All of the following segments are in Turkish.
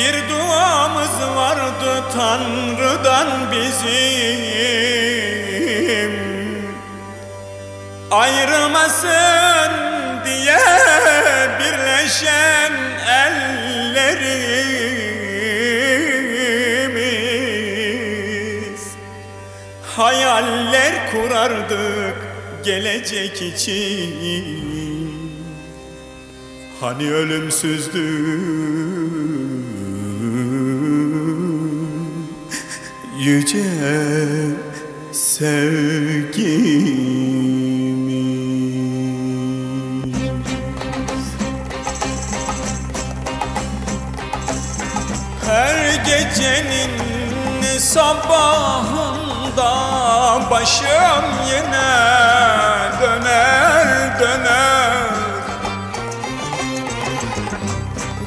Bir duamız vardı Tanrı'dan bizim. Ayrılmasın diye birleşen ellerimiz. Hayaller kurardık gelecek için. Hani ölümsüzdü yüce sevgimiz Her gecenin sabahında başım yine döner döner.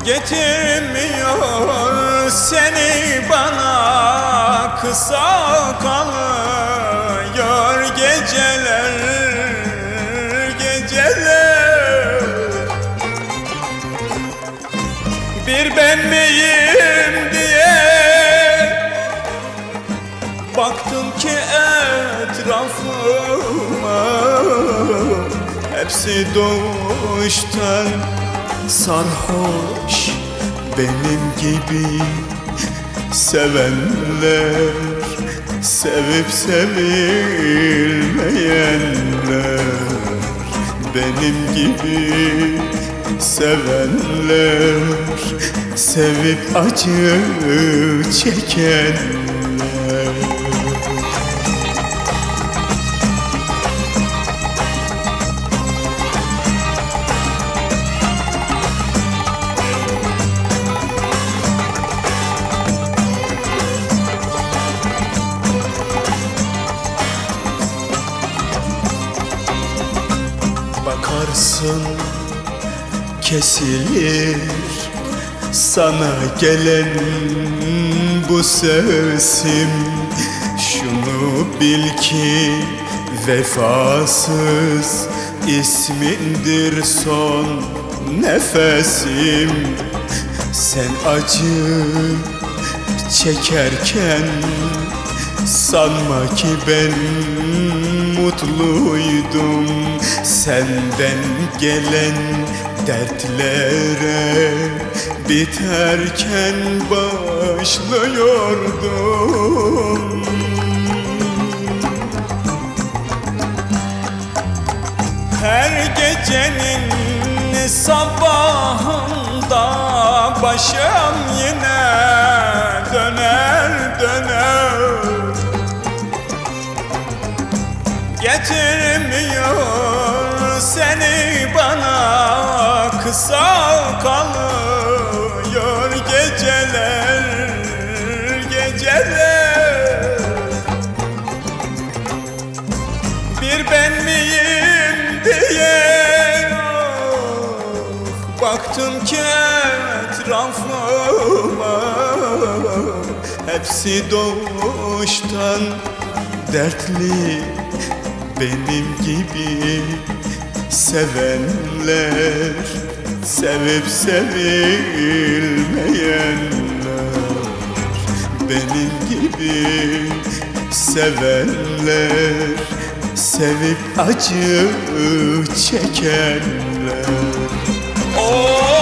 Getirmiyor seni bana kısa kalıyor geceler geceler. Bir ben miyim diye Baktım ki etrafıma Hepsi doğuştan sarhoş Benim gibi sevenler Sevip sevilmeyenler. Benim gibi sevenler Sevip acı çekenler Bakarsın kesilir. Sana gelen bu sesim Şunu bil ki vefasız ismindir son nefesim. Sen acı çekerken Sanma ki ben mutluydum Senden gelen dertlere Biterken başlıyordum. Her gecenin sabahında başım yine döner döner. Getirmiyor seni bana kısa kalıyor geceler geceler. Bir ben miyim diye Baktım ki etrafıma Hepsi doğuştan dertli Benim gibi sevenler Sevip sevilmeyenler benim gibi sevenler Sevip acı çekenler Oh